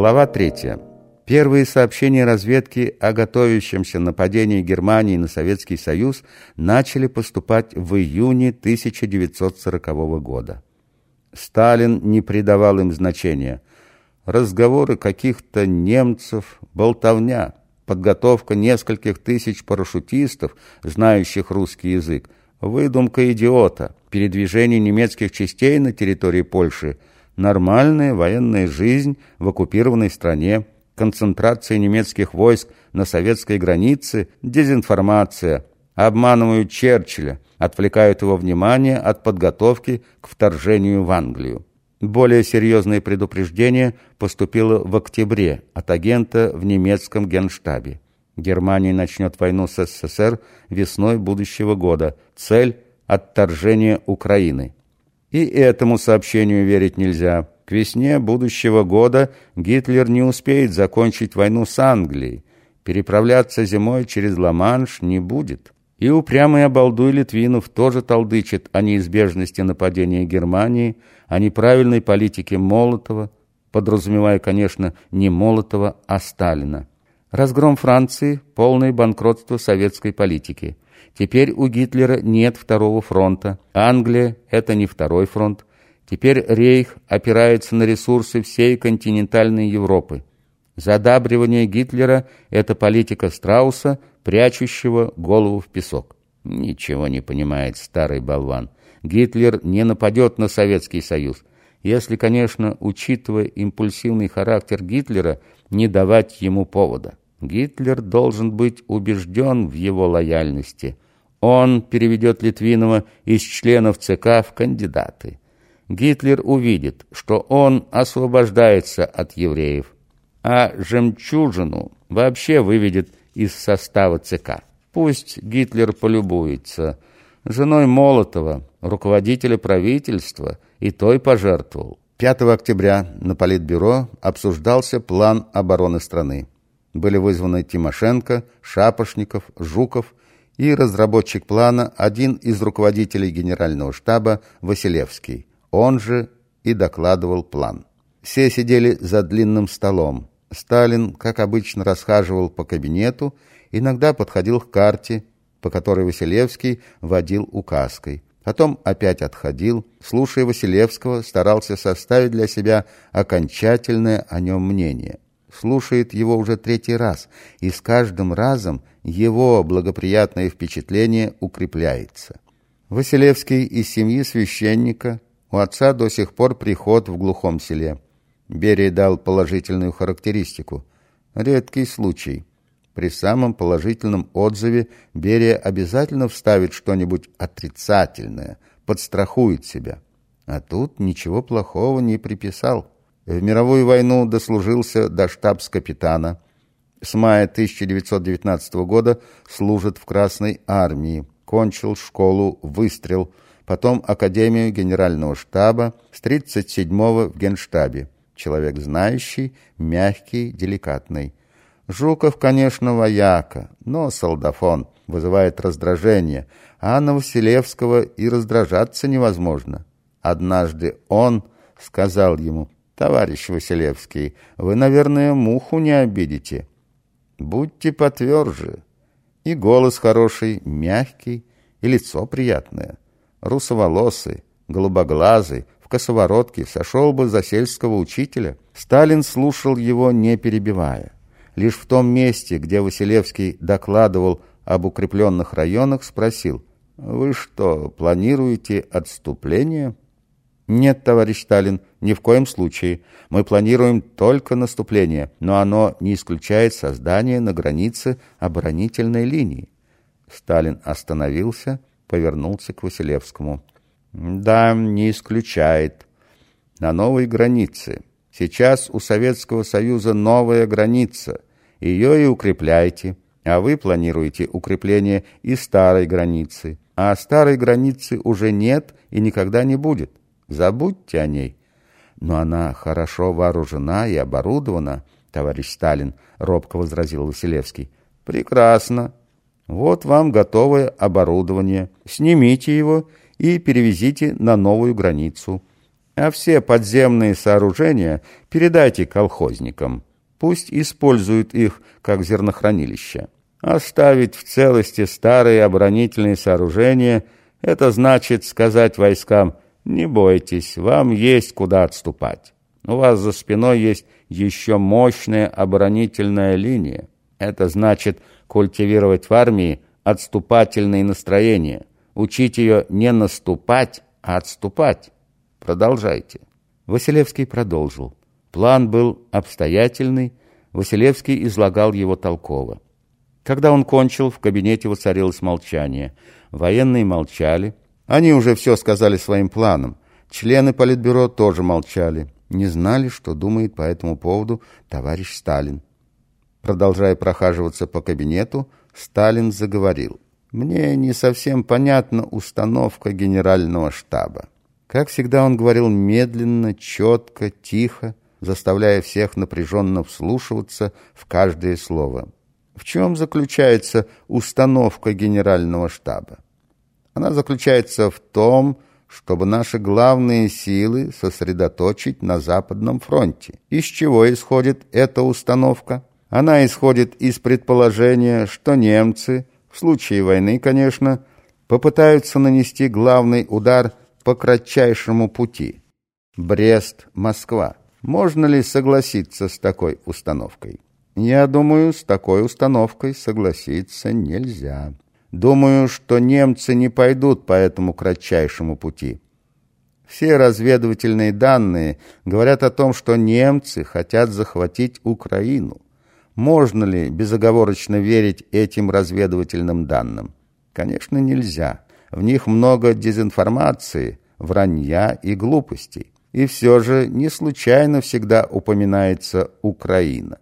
Глава 3. Первые сообщения разведки о готовящемся нападении Германии на Советский Союз начали поступать в июне 1940 года. Сталин не придавал им значения. Разговоры каких-то немцев, болтовня, подготовка нескольких тысяч парашютистов, знающих русский язык, выдумка идиота, передвижение немецких частей на территории Польши – нормальная военная жизнь в оккупированной стране, концентрация немецких войск на советской границе, дезинформация, обманывают Черчилля, отвлекают его внимание от подготовки к вторжению в Англию. Более серьезное предупреждение поступило в октябре от агента в немецком генштабе. Германия начнет войну с СССР весной будущего года. Цель – отторжение Украины. И этому сообщению верить нельзя. К весне будущего года Гитлер не успеет закончить войну с Англией. Переправляться зимой через Ла-Манш не будет. И упрямый обалдуй Литвинов тоже толдычит о неизбежности нападения Германии, о неправильной политике Молотова, подразумевая, конечно, не Молотова, а Сталина. Разгром Франции – полное банкротство советской политики – Теперь у Гитлера нет второго фронта. Англия – это не второй фронт. Теперь Рейх опирается на ресурсы всей континентальной Европы. Задабривание Гитлера – это политика Страуса, прячущего голову в песок. Ничего не понимает старый болван. Гитлер не нападет на Советский Союз. Если, конечно, учитывая импульсивный характер Гитлера, не давать ему повода. Гитлер должен быть убежден в его лояльности. Он переведет Литвинова из членов ЦК в кандидаты. Гитлер увидит, что он освобождается от евреев, а жемчужину вообще выведет из состава ЦК. Пусть Гитлер полюбуется. Женой Молотова, руководителя правительства, и той пожертвовал. 5 октября на Политбюро обсуждался план обороны страны. Были вызваны Тимошенко, Шапошников, Жуков и разработчик плана один из руководителей генерального штаба Василевский. Он же и докладывал план. Все сидели за длинным столом. Сталин, как обычно, расхаживал по кабинету, иногда подходил к карте, по которой Василевский водил указкой. Потом опять отходил, слушая Василевского, старался составить для себя окончательное о нем мнение слушает его уже третий раз, и с каждым разом его благоприятное впечатление укрепляется. Василевский из семьи священника, у отца до сих пор приход в глухом селе. Берия дал положительную характеристику. Редкий случай. При самом положительном отзыве Берия обязательно вставит что-нибудь отрицательное, подстрахует себя. А тут ничего плохого не приписал. В мировую войну дослужился до штабс-капитана. С мая 1919 года служит в Красной армии. Кончил школу «Выстрел», потом Академию генерального штаба, с 37-го в генштабе. Человек знающий, мягкий, деликатный. Жуков, конечно, вояка, но солдафон, вызывает раздражение, а на Василевского и раздражаться невозможно. Однажды он сказал ему товарищ Василевский, вы, наверное, муху не обидите. Будьте потверже. И голос хороший, мягкий, и лицо приятное. Русоволосый, голубоглазый, в косоворотке сошел бы за сельского учителя. Сталин слушал его, не перебивая. Лишь в том месте, где Василевский докладывал об укрепленных районах, спросил, «Вы что, планируете отступление?» Нет, товарищ Сталин, ни в коем случае. Мы планируем только наступление, но оно не исключает создание на границе оборонительной линии. Сталин остановился, повернулся к Василевскому. Да, не исключает. На новой границе. Сейчас у Советского Союза новая граница. Ее и укрепляйте. А вы планируете укрепление и старой границы. А старой границы уже нет и никогда не будет. Забудьте о ней. Но она хорошо вооружена и оборудована, товарищ Сталин, робко возразил Василевский. Прекрасно. Вот вам готовое оборудование. Снимите его и перевезите на новую границу. А все подземные сооружения передайте колхозникам. Пусть используют их как зернохранилища. Оставить в целости старые оборонительные сооружения – это значит сказать войскам «Не бойтесь, вам есть куда отступать». У вас за спиной есть еще мощная оборонительная линия. Это значит культивировать в армии отступательные настроения, учить ее не наступать, а отступать. Продолжайте. Василевский продолжил. План был обстоятельный, Василевский излагал его толково. Когда он кончил, в кабинете воцарилось молчание. Военные молчали. Они уже все сказали своим планом. Члены Политбюро тоже молчали не знали, что думает по этому поводу товарищ Сталин. Продолжая прохаживаться по кабинету, Сталин заговорил. «Мне не совсем понятна установка генерального штаба. Как всегда он говорил медленно, четко, тихо, заставляя всех напряженно вслушиваться в каждое слово. В чем заключается установка генерального штаба? Она заключается в том, что чтобы наши главные силы сосредоточить на Западном фронте. Из чего исходит эта установка? Она исходит из предположения, что немцы, в случае войны, конечно, попытаются нанести главный удар по кратчайшему пути. Брест-Москва. Можно ли согласиться с такой установкой? Я думаю, с такой установкой согласиться нельзя. Думаю, что немцы не пойдут по этому кратчайшему пути. Все разведывательные данные говорят о том, что немцы хотят захватить Украину. Можно ли безоговорочно верить этим разведывательным данным? Конечно, нельзя. В них много дезинформации, вранья и глупостей. И все же не случайно всегда упоминается Украина.